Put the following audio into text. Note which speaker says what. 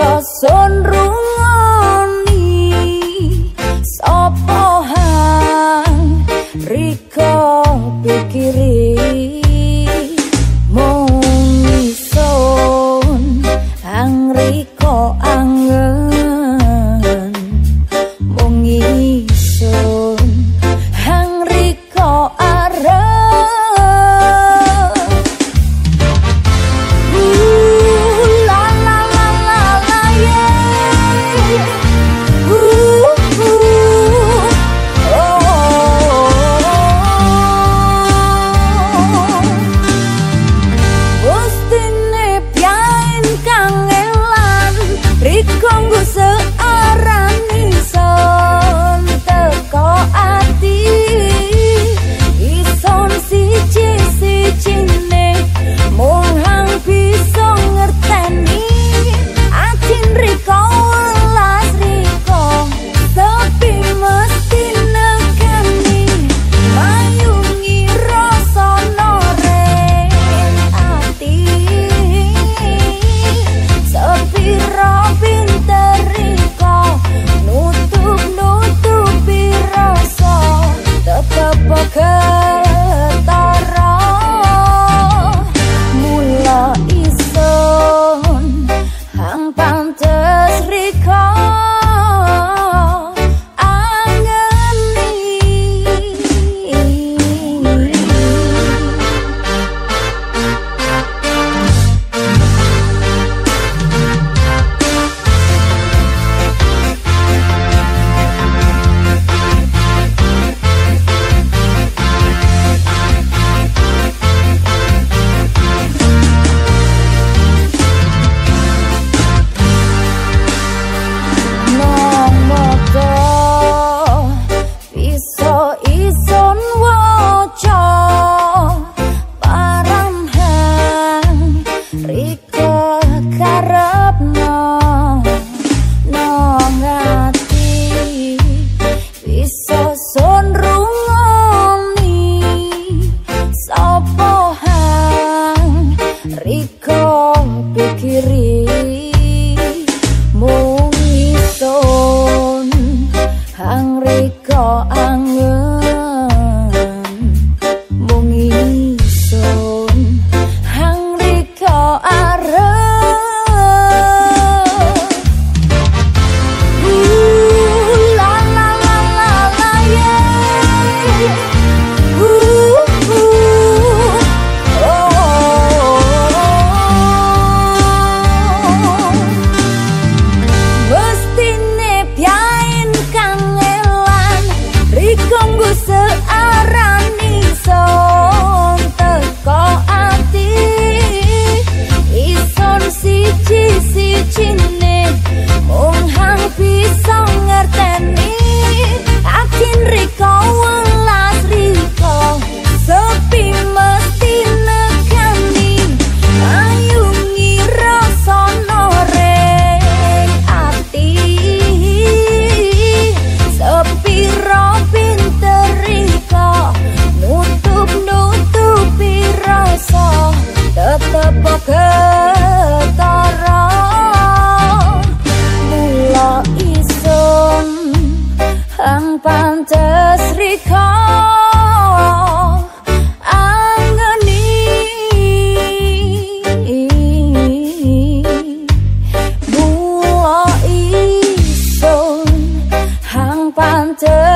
Speaker 1: sasun rungoni sapa hang riko Jangan